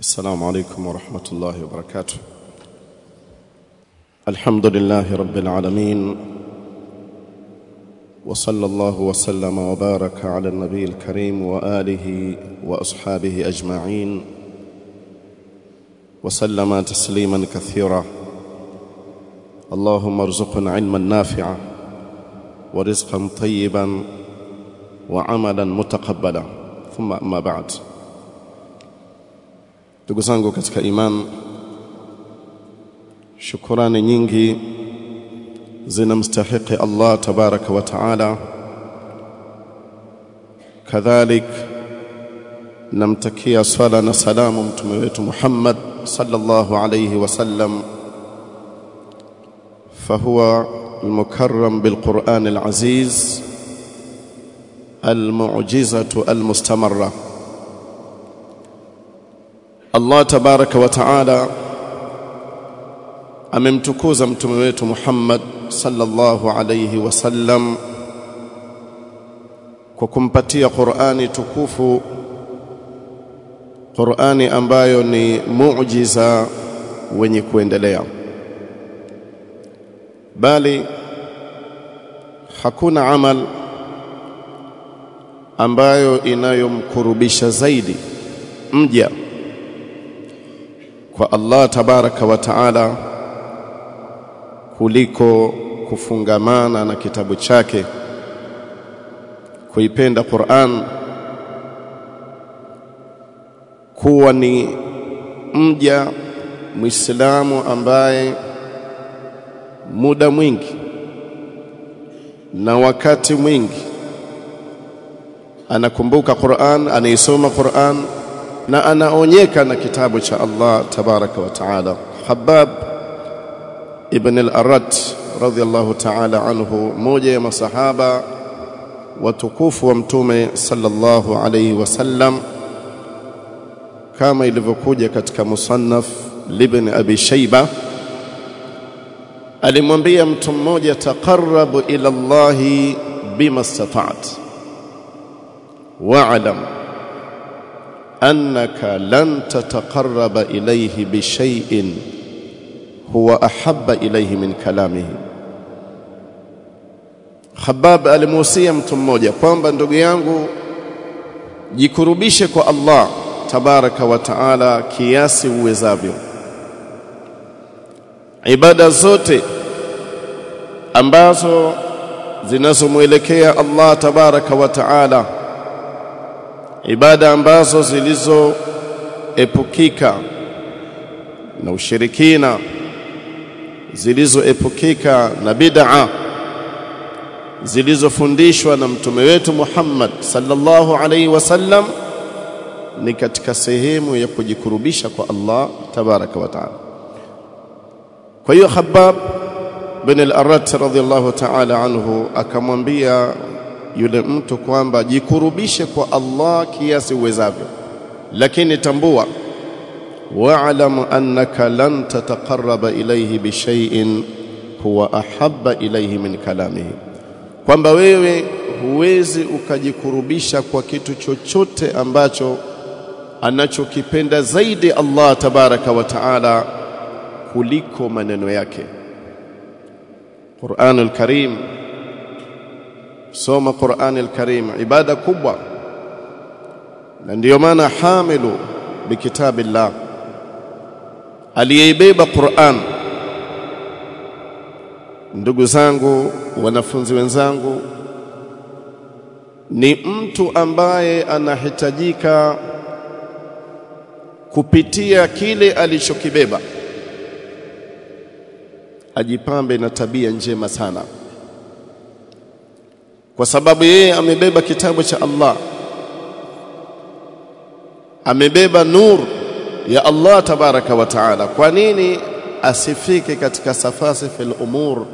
السلام عليكم ورحمة الله وبركاته. الحمد لله رب العالمين وصلى الله وسلم وبارك على النبي الكريم وآله وأصحابه أجمعين وسلم تسليما كثيرا. اللهم ارزقنا علما نافعا ورزقا طيبا وعملا متقبلا. ثم أما بعد. Ndugu zangu katika iman shukurani nyingi zinamstahiki Allah tabaraka wa taala kadhalik namtakia swala na salamu mtume wetu Muhammad sallallahu alayhi wasallam فهو المكرم بالقرآن العزيز المعجزة المستمرة Allah tabaraka wa taala amemtukuza mtume wetu Muhammad sallallahu alayhi wasallam kwa kumpatia Qur'ani tukufu Qur'ani ambayo ni muujiza wenye kuendelea. Bali hakuna amal ambayo inayomkurubisha zaidi mja kwa Allah tabaraka wa taala kuliko kufungamana na kitabu chake kuipenda Qur'an kuwa ni mja Muislamu ambaye muda mwingi na wakati mwingi anakumbuka Qur'an anaisoma Qur'an na anaonyeka na kitabu cha Allah tabaraka wa taala Habab ibn al-Arad radhiyallahu ta'ala anhu moja ya masahaba watukufu wa mtume sallallahu alayhi wasallam kama ilivyokuja katika musannaf libn abi shayba alimwambia mtu mmoja taqarrabu ila Allah bima istata'at wa'lam أنك لن تتقرب إليه بشيء هو أحب إليه من كلامه Khabab alimuhusia mtu mmoja kwamba ndugu yangu jikurubishe kwa Allah tabaraka wa taala kiasi uwezavyo. Ibada zote ambazo zinazomwelekea Allah tabaraka wa taala ibada ambazo zilizoepukika na ushirikina zilizoepukika na bid'a zilizofundishwa na mtume wetu Muhammad sallallahu alaihi wasallam ni katika sehemu ya kujikurubisha kwa Allah tabaraka wa taala. Kwa hiyo Khabbab bin al-Arat radhiyallahu ta'ala anhu akamwambia yule mtu kwamba jikurubishe kwa Allah kiasi uwezavyo. Lakini tambua wa'lam annaka lan tataqarraba ilayhi bi shay'in huwa ahabba ilayhi min kalamihi. Kwamba wewe huwezi ukajikurubisha kwa kitu chochote ambacho anachokipenda zaidi Allah tabaraka wa taala kuliko maneno yake. Qur'anul Karim soma Qur'an al-Karim ibada kubwa. Na ndiyo maana hamilu bikitabillah aliyeibeba Qur'an. Ndugu zangu wanafunzi wenzangu ni mtu ambaye anahitajika kupitia kile alichokibeba. Ajipambe na tabia njema sana kwa sababu yeye amebeba kitabu cha Allah. Amebeba nur ya Allah tabaraka wa taala. Kwa nini asifike katika safasi fil umur?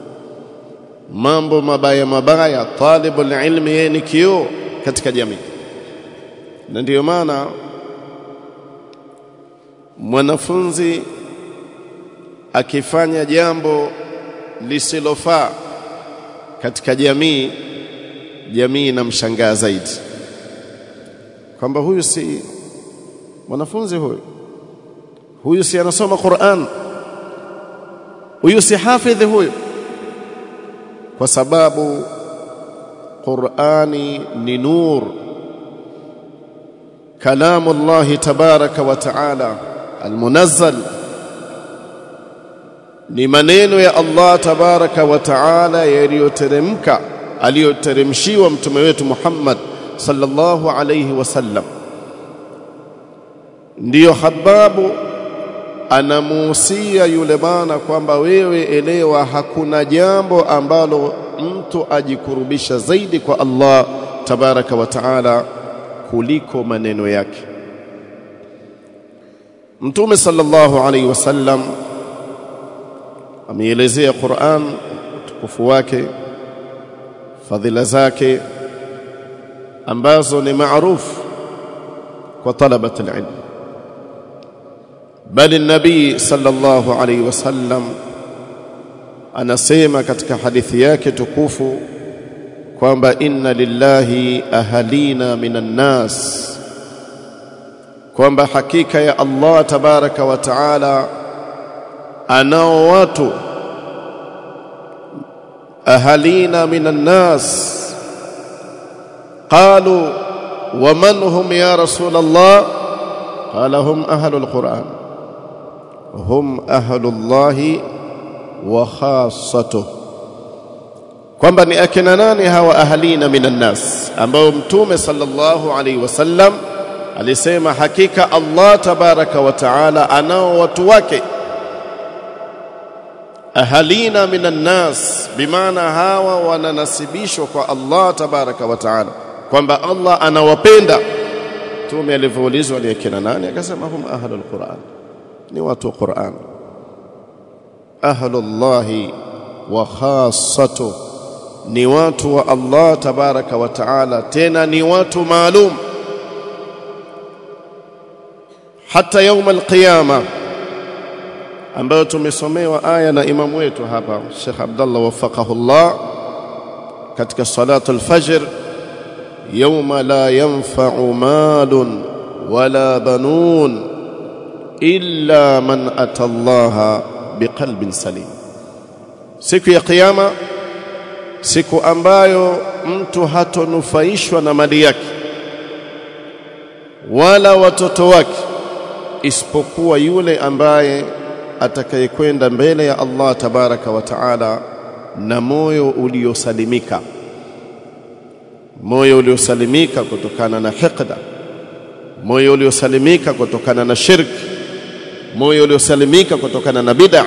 Mambo mabaya mabaya talibul ilmi yeye ni kioo katika jamii. Na ndiyo maana mwanafunzi akifanya jambo lisilofaa katika jamii jamii inamshangaa zaidi kwamba huyu si mwanafunzi huyu. Huyu si anasoma Qur'an. Huyu si hafidhi huyu. Kwa sababu Qur'ani ni nur. Kalamu Allah tabaraka wa taala almunazzal. Ni maneno ya Allah tabaraka wa taala yaliyoteremka aliyoteremshiwa mtume wetu Muhammad sallallahu alayhi wasallam. Ndiyo hababu anamuhusia yule bwana kwamba wewe elewa hakuna jambo ambalo mtu ajikurubisha zaidi kwa Allah tabaraka wa taala kuliko maneno yake. Mtume sallallahu alayhi wasallam ameelezea Qur'an utukufu wake fadhila zake ambazo ni maarufu kwa talabat alilm. Bali nabii sallallahu alayhi wasallam anasema katika hadithi yake tukufu kwamba inna lillahi ahalina minan nas kwamba hakika ya Allah tabaraka wa taala anao watu ahalina minan nas قالوا ومن هم يا رسول الله قال هم أهل القرآن هم أهل الله وخاصته kwamba ni akina nani hawa ahalina minan nas ambao mtume sallallahu alaihi wasallam alisema hakika Allah tabaraka wa taala anao watu wake ahalina minan nas bimaana hawa wananasibishwa kwa Allah tabaraka wa taala kwamba Allah anawapenda mtume alivyoulizwa ni akina nani akasema hum ahlul Qur'an ni watu wa Qur'an ahlullahi wa khassatu ni watu wa Allah tabaraka wa taala tena ni watu maalum hata يوم القيامه ambayo tumesomewa aya na imamu wetu hapa Sheikh Abdullah wafaqahullah katika salatu al-fajr لا ينفع مال ولا بنون إلا من أتى الله بقلب سليم siku ya kiyama siku ambayo mtu hatonufaishwa na mali yake wala watoto wake isipokuwa yule ambaye atakayekwenda mbele ya Allah tabaraka wa taala na moyo uliosalimika. Moyo uliosalimika kutokana na hiqda moyo uliosalimika kutokana na shirki moyo uliosalimika kutokana na bid'a.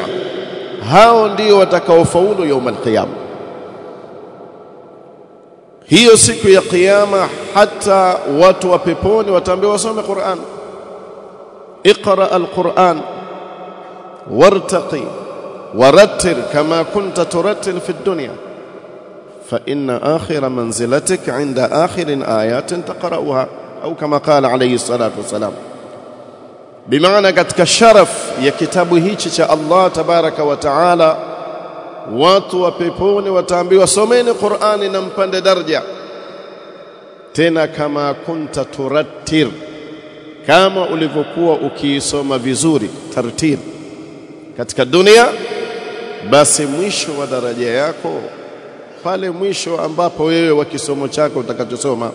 Hao ndio watakaofaulu yaumul qiyama hiyo siku ya kiyama hata watu wa peponi wataambiwa wasome Qur'an. Iqra al-Qur'an. وارتقي ورتل كما كنت ترتل في الدنيا. فإن آخر منزلتك عند آخر آيات تقرأها أو كما قال عليه الصلاة والسلام. بمعنى قد كشرف يا كتاب الله تبارك وتعالى واتوا بيبون وتعبي وسومين قرآن نمبند درجة. تنا كما كنت ترتل كما أولفقوا أكي سوم بزوري ترتيل. Katika dunia basi mwisho wa daraja yako pale mwisho ambapo wewe wa kisomo chako utakachosoma.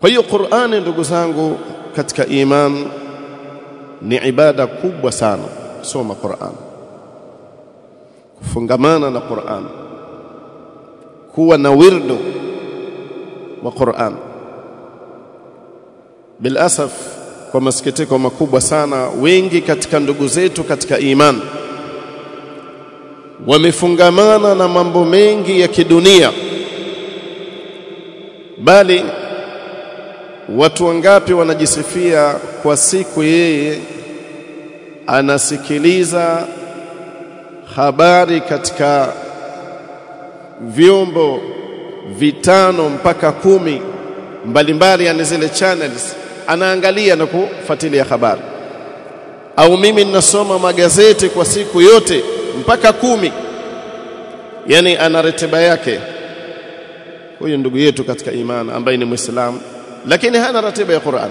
Kwa hiyo Qur'ani ndugu zangu katika iman ni ibada kubwa sana soma Qur'an kufungamana na Qur'an kuwa na wirdu wa Qur'an. Bilasaf kwa masikitiko makubwa sana wengi katika ndugu zetu katika iman. Wamefungamana na mambo mengi ya kidunia. Bali watu wangapi wanajisifia kwa siku yeye anasikiliza habari katika vyombo vitano mpaka kumi mbalimbali yani zile channels anaangalia na kufuatilia habari. Au mimi ninasoma magazeti kwa siku yote mpaka kumi. Yani ana ratiba yake. Huyu ndugu yetu katika imani ambaye ni muislamu lakini hana ratiba ya Qur'an.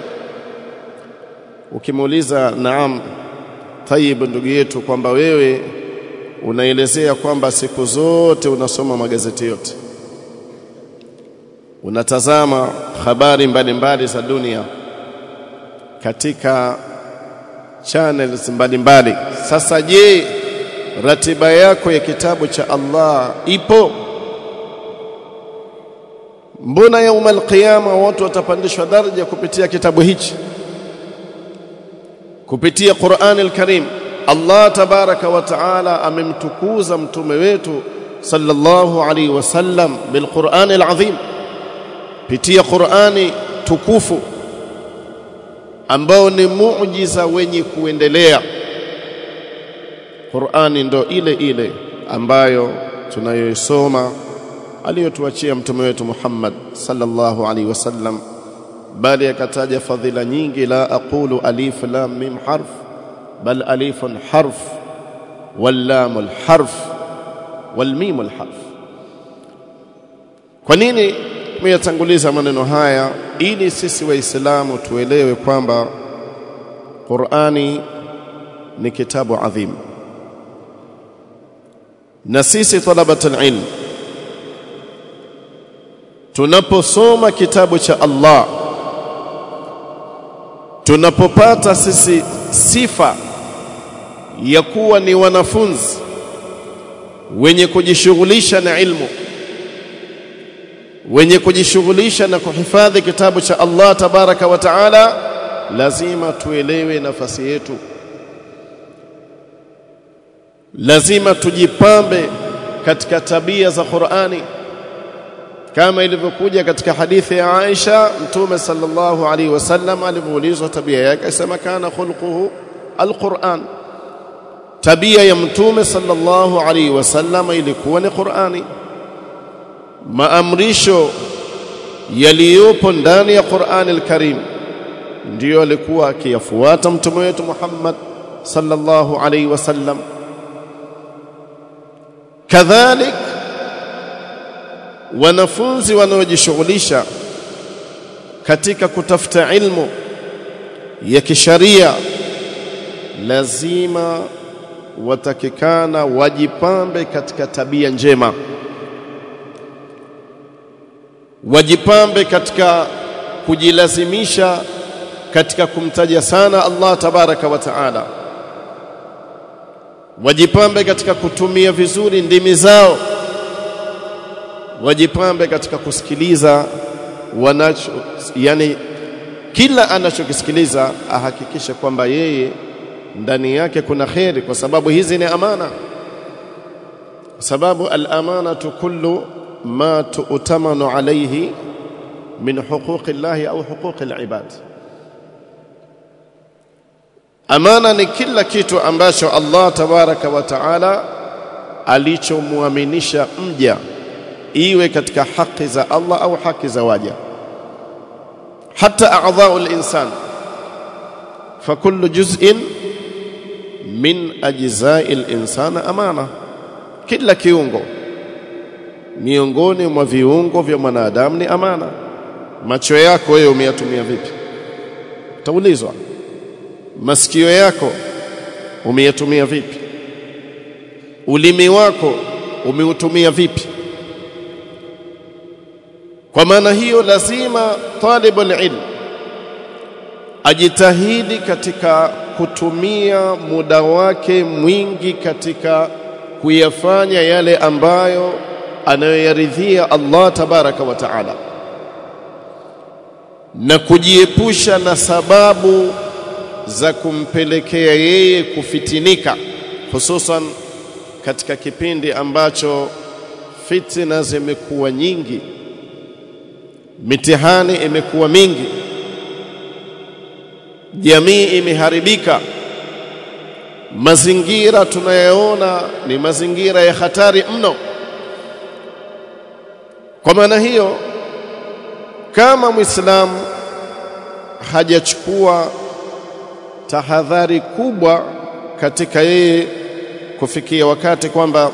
Ukimuuliza naam tayib ndugu yetu kwamba wewe unaelezea kwamba siku zote unasoma magazeti yote. Unatazama habari mbalimbali za dunia katika channels mbalimbali. Sasa je ratiba yako ya kitabu cha Allah ipo? Mbona yauma alqiyama watu watapandishwa daraja kupitia kitabu hichi? Kupitia Qur'an al-Karim. Allah tabaraka wa taala amemtukuza mtume wetu sallallahu alaihi wasallam bilquran alazim. Pitia Qur'ani tukufu ambao ni muujiza wenye kuendelea. Qur'ani ndo ile ile ambayo tunayoisoma aliyotuachia mtume wetu Muhammad sallallahu alaihi wasallam bali akataja fadhila nyingi la aqulu alif lam mim harf bal alifun harf wal lamul harf wal mimul harf. Kwa nini tumeyatanguliza maneno haya ili sisi waislamu tuelewe kwamba Qur'ani ni kitabu adhim. Na sisi talabatul ilm tunaposoma kitabu cha Allah tunapopata sisi sifa ya kuwa ni wanafunzi wenye kujishughulisha na ilmu wenye kujishughulisha na kuhifadhi kitabu cha Allah tabaraka wa taala lazima tuelewe nafasi yetu. Lazima tujipambe katika tabia za Qur'ani. Kama ilivyokuja katika hadithi ya Aisha mtume sallallahu alaihi wasallam alivyoulizwa tabia yake asema kana khulquhu alquran. Tabia ya mtume sallallahu alaihi wasallam ilikuwa ni Qur'ani maamrisho yaliyopo ndani ya Qur'an al-Karim. Ndiyo alikuwa akiyafuata mtume wetu Muhammad sallallahu alaihi wasallam kadhalik wanafunzi wanaojishughulisha katika kutafuta ilmu ya kisharia lazima watakikana wajipambe katika tabia njema wajipambe katika kujilazimisha katika kumtaja sana Allah tabaraka wa taala. Wajipambe katika kutumia vizuri ndimi zao. Wajipambe katika kusikiliza wanacho yani kila anachokisikiliza ahakikishe kwamba yeye ndani yake kuna kheri kwa sababu hizi ni amana. Kwa sababu al-amanatu kullu ma tu'tamanu alayhi min huquqi Allah au huquqi al-ibad amana ni kila kitu ambacho Allah tabaraka wa taala alichomuaminisha mja iwe katika haki za Allah au haki za waja. Hata a'dha'u al-insan fakullu juz'in min ajza'i al-insana amana. Kila kiungo miongoni mwa viungo vya mwanadamu ni amana. Macho yako wewe umeyatumia vipi? Utaulizwa. Masikio yako umeyatumia vipi? Ulimi wako umeutumia vipi? Kwa maana hiyo lazima talibul ilm ajitahidi katika kutumia muda wake mwingi katika kuyafanya yale ambayo anayoyaridhia Allah tabaraka wa taala. Na kujiepusha na sababu za kumpelekea yeye kufitinika hususan katika kipindi ambacho fitina zimekuwa nyingi mitihani imekuwa mingi jamii imeharibika mazingira tunayoona ni mazingira ya hatari mno kwa maana hiyo kama muislamu hajachukua tahadhari kubwa katika yeye kufikia wakati kwamba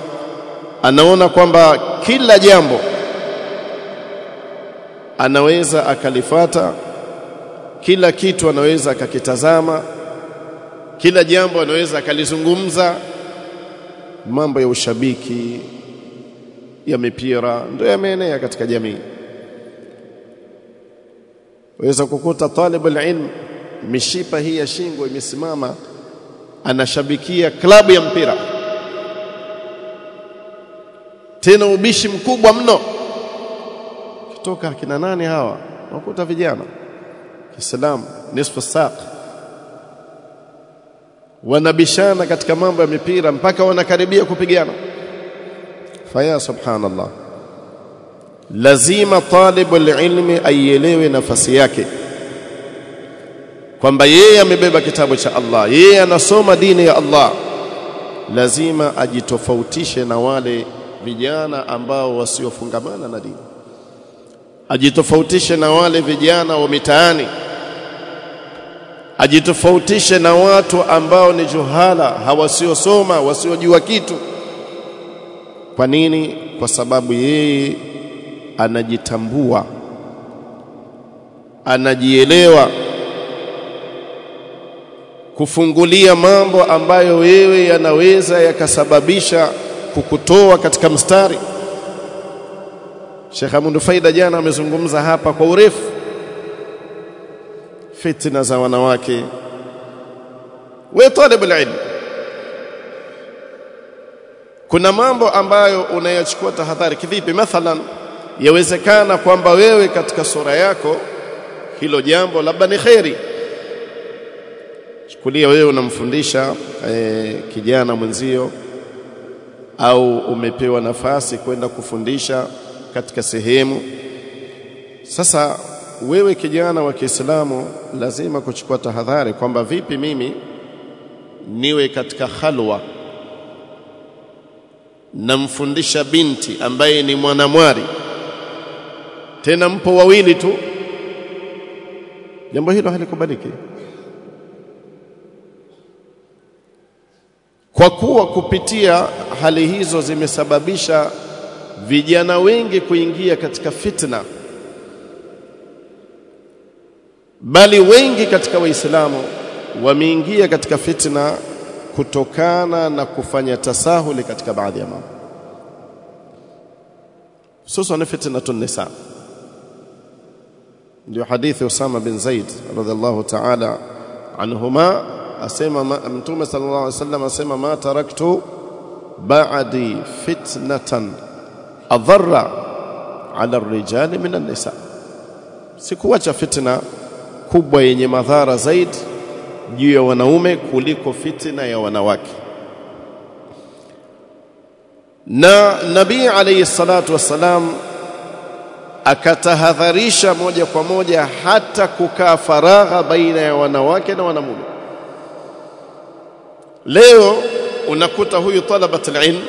anaona kwamba kila jambo anaweza akalifata kila kitu anaweza akakitazama kila jambo anaweza akalizungumza mambo ya ushabiki ya mipira ndio yameenea katika jamii. Waweza kukuta talibul ilm mishipa hii ya shingo imesimama anashabikia klabu ya mpira. Tena ubishi mkubwa mno. Kutoka kina nani hawa? Wakuta vijana. Kiislamu nisfu saq. Wanabishana katika mambo ya mipira mpaka wanakaribia kupigana faya subhanallah. Lazima talibul ilmi aielewe nafasi yake. Kwamba yeye amebeba kitabu cha Allah yeye anasoma dini ya Allah. Lazima ajitofautishe na wale vijana ambao wasiofungamana na dini. Ajitofautishe na wale vijana wa mitaani. Ajitofautishe na watu ambao ni juhala hawasiosoma wasiojua kitu kwa nini? Kwa sababu yeye anajitambua anajielewa kufungulia mambo ambayo wewe yanaweza yakasababisha kukutoa katika mstari. Sheikh Amundu Faida jana amezungumza hapa kwa urefu. Fitna za wanawake. We talibul ilm kuna mambo ambayo unayachukua tahadhari. Kivipi? Mathalan yawezekana kwamba wewe katika sura yako hilo jambo labda ni kheri. Chukulia wewe unamfundisha e, kijana mwenzio au umepewa nafasi kwenda kufundisha katika sehemu. Sasa wewe kijana wa Kiislamu lazima kuchukua tahadhari kwamba vipi mimi niwe katika khalwa namfundisha binti ambaye ni mwanamwari. Tena mpo wawili tu. Jambo hilo halikubaliki. Kwa kuwa kupitia hali hizo zimesababisha vijana wengi kuingia katika fitna bali wengi katika waislamu wameingia katika fitna kutokana na kufanya tasahuli katika baadhi ya mambo. Hususan fitnatun nisa ndio hadithi Usama bin Zaid radhiallahu ta'ala anhuma asema mtume sallallahu alaihi wasallam asema ma taraktu ba'di fitnatan adharra ala ar-rijali min an-nisa sikuacha fitna kubwa yenye madhara zaidi juu ya wanaume kuliko fitina ya wanawake. Na nabii alayhi salatu wassalam akatahadharisha moja kwa moja hata kukaa faragha baina ya wanawake na wanamume. Leo unakuta huyu talabat ilm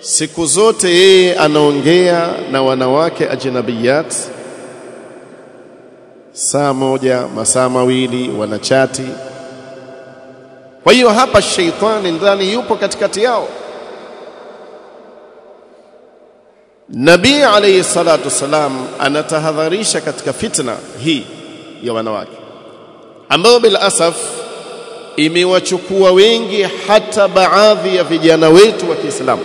siku zote yeye anaongea na wanawake ajnabiyat saa moja masaa mawili wanachati. Kwa hiyo hapa sheitani ndani yupo katikati yao. Nabii alayhi salatu wasalam anatahadharisha katika fitna hii ya wanawake ambayo bila asaf imewachukua wengi hata baadhi ya vijana wetu wa Kiislamu.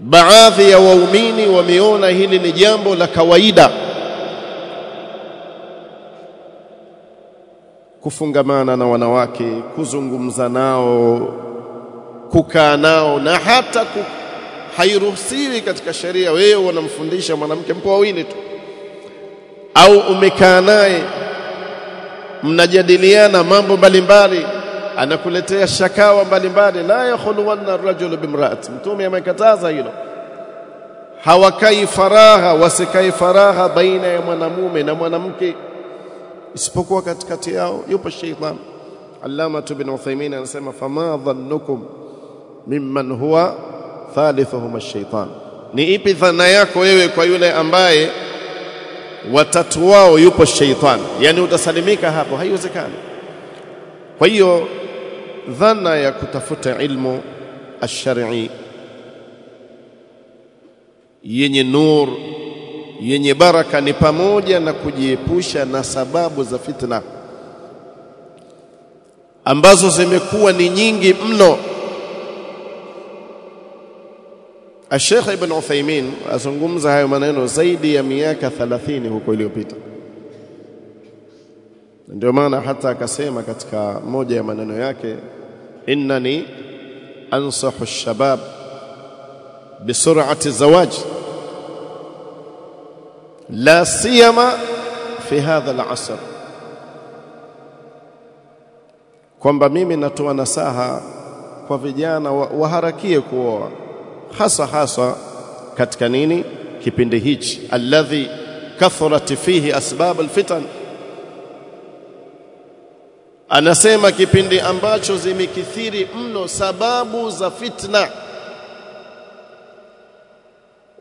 Baadhi ya waumini wameona hili ni jambo la kawaida kufungamana na wanawake kuzungumza nao kukaa nao na hata ku, hairuhusiwi katika sheria. Wewe unamfundisha mwanamke mpo wawili tu. Au umekaa naye mnajadiliana mambo mbalimbali anakuletea shakawa mbalimbali. La yakhuluwanna ar-rajulu bimra'ati mtume amekataza hilo. Hawakai faragha wasikai faragha baina ya mwanamume na mwanamke isipokuwa katikati yao yupo sheitan Allama ibn Uthaymeen anasema fama dhannukum mimman huwa thalithuhum ash-shaytan. Ni ipi dhana yako wewe kwa yule ambaye watatu wao yupo sheitan yani utasalimika hapo? Haiwezekani. Kwa hiyo dhana ya kutafuta ilmu ash-shar'i yenye nur yenye baraka ni pamoja na kujiepusha na sababu za fitna ambazo zimekuwa ni nyingi mno. Sheikh Ibn Uthaymeen azungumza hayo maneno zaidi ya miaka 30 huko iliyopita. Ndio maana hata akasema katika moja ya maneno yake innani ansahu ash-shabab bisur'ati zawaj la siyama fi hadha al-asr kwamba mimi natoa nasaha kwa vijana waharakie kuoa hasa hasa katika nini? Kipindi hichi alladhi kathurat fihi asbab alfitan. Anasema kipindi ambacho zimekithiri mno sababu za fitna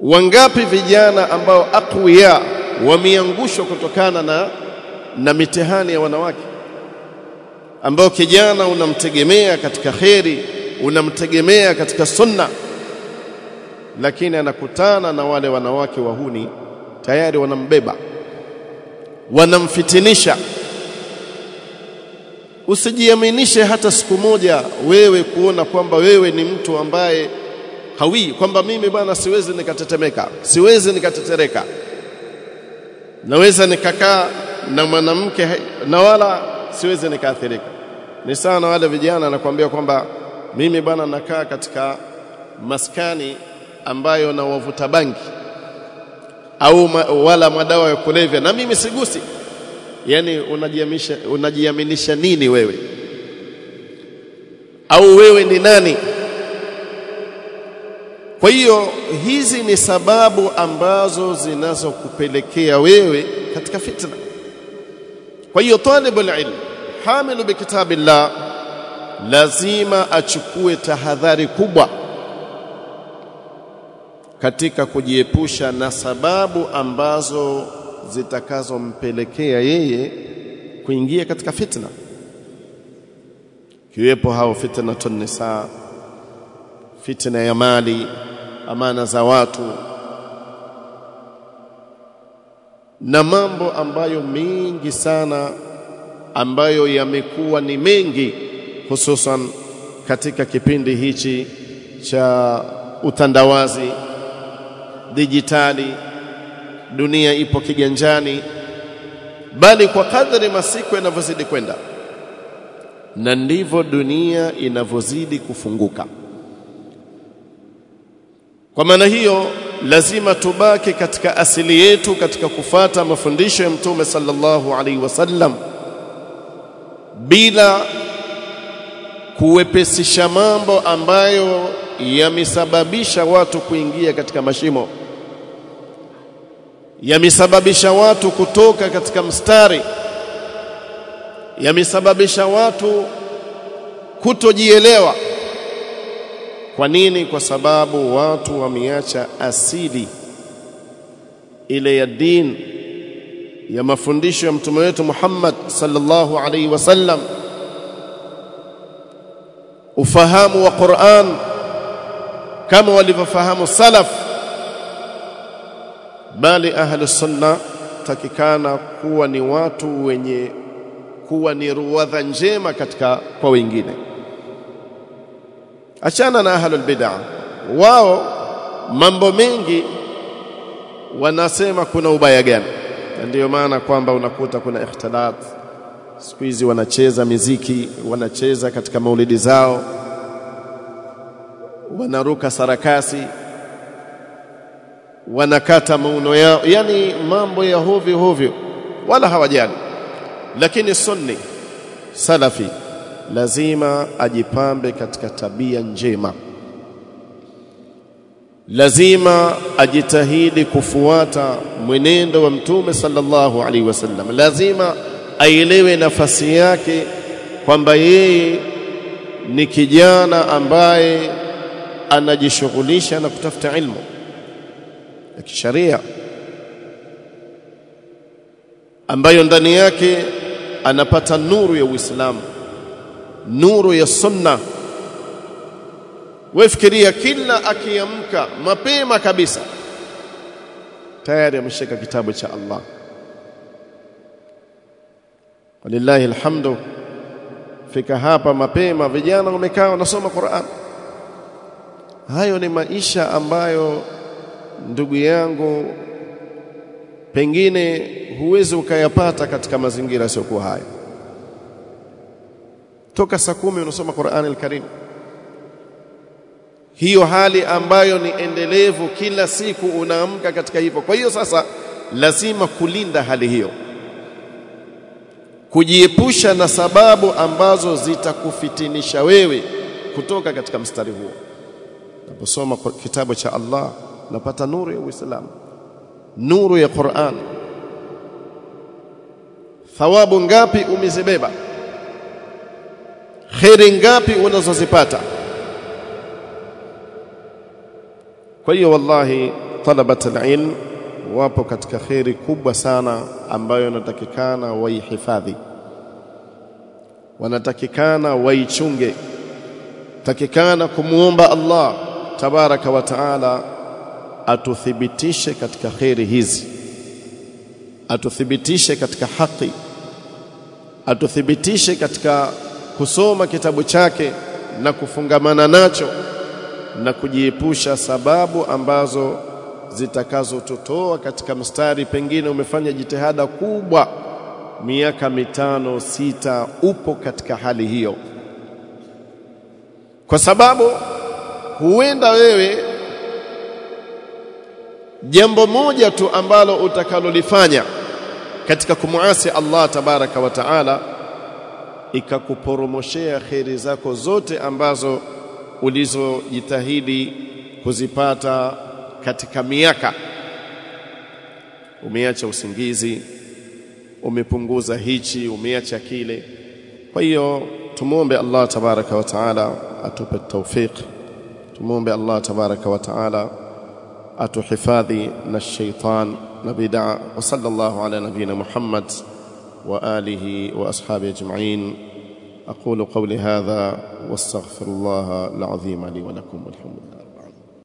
wangapi vijana ambao aqwiya wameangushwa kutokana na na mitihani ya wanawake? Ambao kijana unamtegemea katika kheri unamtegemea katika sunna lakini anakutana na wale wanawake wahuni tayari wanambeba wanamfitinisha. Usijiaminishe hata siku moja wewe kuona kwamba wewe ni mtu ambaye hawii kwamba mimi bwana siwezi nikatetemeka siwezi nikatetereka. Naweza nikakaa na mwanamke na wala siwezi nikaathirika. Ni sana wale vijana nakwambia kwamba mimi bwana nakaa katika maskani ambayo na wavuta bangi au ma, wala madawa ya kulevya na mimi sigusi. Yani unajiaminisha unajiaminisha nini wewe? Au wewe ni nani kwa hiyo hizi ni sababu ambazo zinazokupelekea wewe katika fitna. Kwa hiyo talibul ilm hamilu bikitabillah lazima achukue tahadhari kubwa katika kujiepusha na sababu ambazo zitakazompelekea yeye kuingia katika fitna. Kiwepo hao fitnatun nisa fitna ya mali amana za watu na mambo ambayo mengi sana ambayo yamekuwa ni mengi hususan katika kipindi hichi cha utandawazi dijitali dunia ipo kiganjani bali kwa kadri masiku yanavyozidi kwenda na ndivyo dunia inavyozidi kufunguka kwa maana hiyo lazima tubaki katika asili yetu katika kufata mafundisho ya mtume sallallahu alaihi wasallam bila kuwepesisha mambo ambayo yamesababisha watu kuingia katika mashimo. Yamesababisha watu kutoka katika mstari. Yamesababisha watu kutojielewa kwa nini? Kwa sababu watu wameacha asili. Ile ya din ya mafundisho ya mtume wetu Muhammad sallallahu alaihi wasallam ufahamu wa Qur'an kama walivyofahamu salaf. Bali ahlu sunna takikana kuwa ni watu wenye kuwa ni ruwadha njema katika kwa wengine achana na ahlul bid'ah wao mambo mengi wanasema kuna ubaya gani? Ndio maana kwamba unakuta kuna ikhtilat. Siku hizi wanacheza miziki wanacheza katika maulidi zao wanaruka sarakasi wanakata mauno yao. Yani mambo ya hovyo hovyo wala hawajali. Lakini sunni salafi lazima ajipambe katika tabia njema. Lazima ajitahidi kufuata mwenendo wa mtume sallallahu alaihi wasallam. Lazima aelewe nafasi yake kwamba yeye ni kijana ambaye anajishughulisha na kutafuta ilmu ya kisharia ambayo ndani yake anapata nuru ya Uislamu nuru ya sunna. Wefikiria kila akiamka mapema kabisa tayari ameshika kitabu cha Allah. Walillahi alhamdu fika hapa mapema vijana wamekaa wanasoma Qur'an. Hayo ni maisha ambayo ndugu yangu pengine huwezi ukayapata katika mazingira yasiyokuwa haya toka saa kumi unasoma Qur'an al-Karim. Hiyo hali ambayo ni endelevu kila siku unaamka katika hivyo. Kwa hiyo sasa lazima kulinda hali hiyo. Kujiepusha na sababu ambazo zitakufitinisha wewe kutoka katika mstari huo. Unaposoma kitabu cha Allah unapata nuru ya Uislamu. Nuru ya Qur'an. Thawabu ngapi umezibeba kheri ngapi unazozipata? Kwa hiyo wallahi talabat alilm wapo katika kheri kubwa sana ambayo inatakikana waihifadhi. Wanatakikana waichunge. Takikana kumuomba Allah tabaraka wa taala atuthibitishe katika kheri hizi. Atuthibitishe katika haki. Atuthibitishe katika kusoma kitabu chake na kufungamana nacho na kujiepusha sababu ambazo zitakazototoa katika mstari pengine umefanya jitihada kubwa. Miaka mitano sita upo katika hali hiyo. Kwa sababu huenda wewe jambo moja tu ambalo utakalolifanya katika kumuasi Allah tabaraka wa taala ikakuporomoshea kheri zako zote ambazo ulizojitahidi kuzipata katika miaka. Umeacha usingizi umepunguza hichi umeacha kile. Kwa hiyo tumuombe Allah tabaraka wa taala atupe tawfik tumuombe Allah tabaraka wa taala atuhifadhi na shaitan na bid'a wa sallallahu ala nabina Muhammad wa ashabi ajma'in أقول قولي هذا واستغفر الله العظيم لي ولكم والحمد لله.